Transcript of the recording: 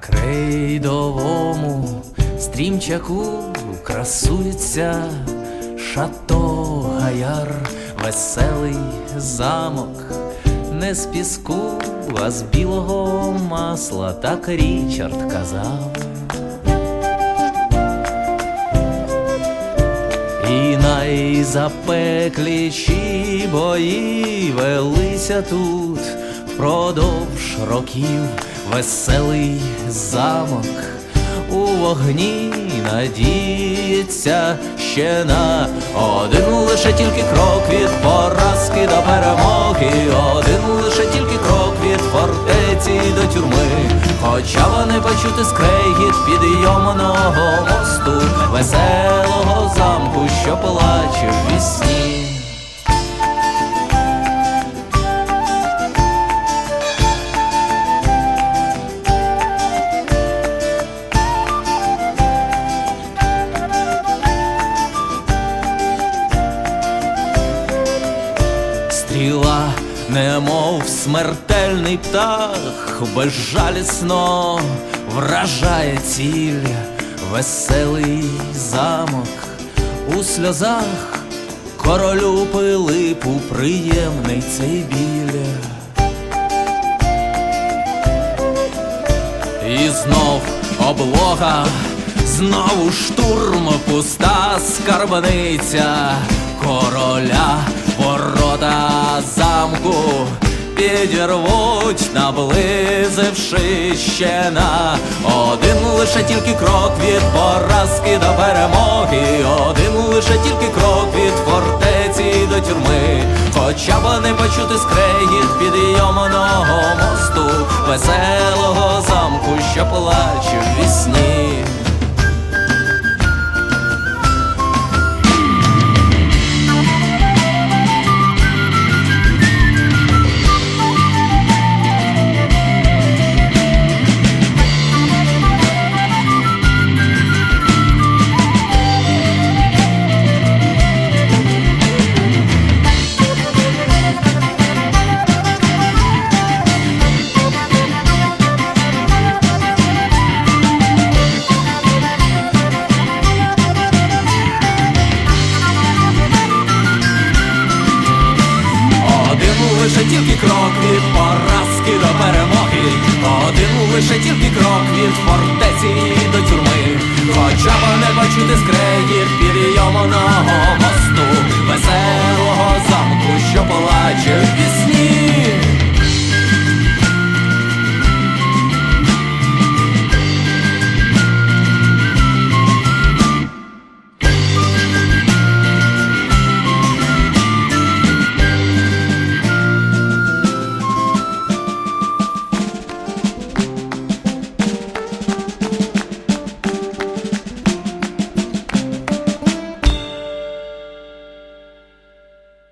Крейдовому стрімчаку красується шато гаяр, веселий замок, не з піску, а з білого масла, так Річард казав. І найзапекліші бої велися тут впродовж років веселий замок у вогні надіється ще на один лише тільки крок від поразки до перемоги, один лише тільки крок від фортеці до тюрми, хоча вони почути скрегіт підйомного мосту, веселого замку, що плаче в вісні. Стріла, немов смертельний птах, безжалісно вражає ціль, веселий замок у сльозах, королю Пилипу приємний цей біль. І знов облога, знову штурм, пуста скарбниця короля, ворота замку підірвуть, наблизивши ще на один лише тільки крок від поразки до перемоги, один лише тільки крок від фортеці до тюрми, хоча б не почути скрегіт підйомного мосту, веселого замку, що плаче в вісні. лише тільки крок від поразки до перемоги, один лише тільки крок від фортеці до тюрми, хоча б не бачити скреїв підйоманого мосту, веселого замку, що плаче.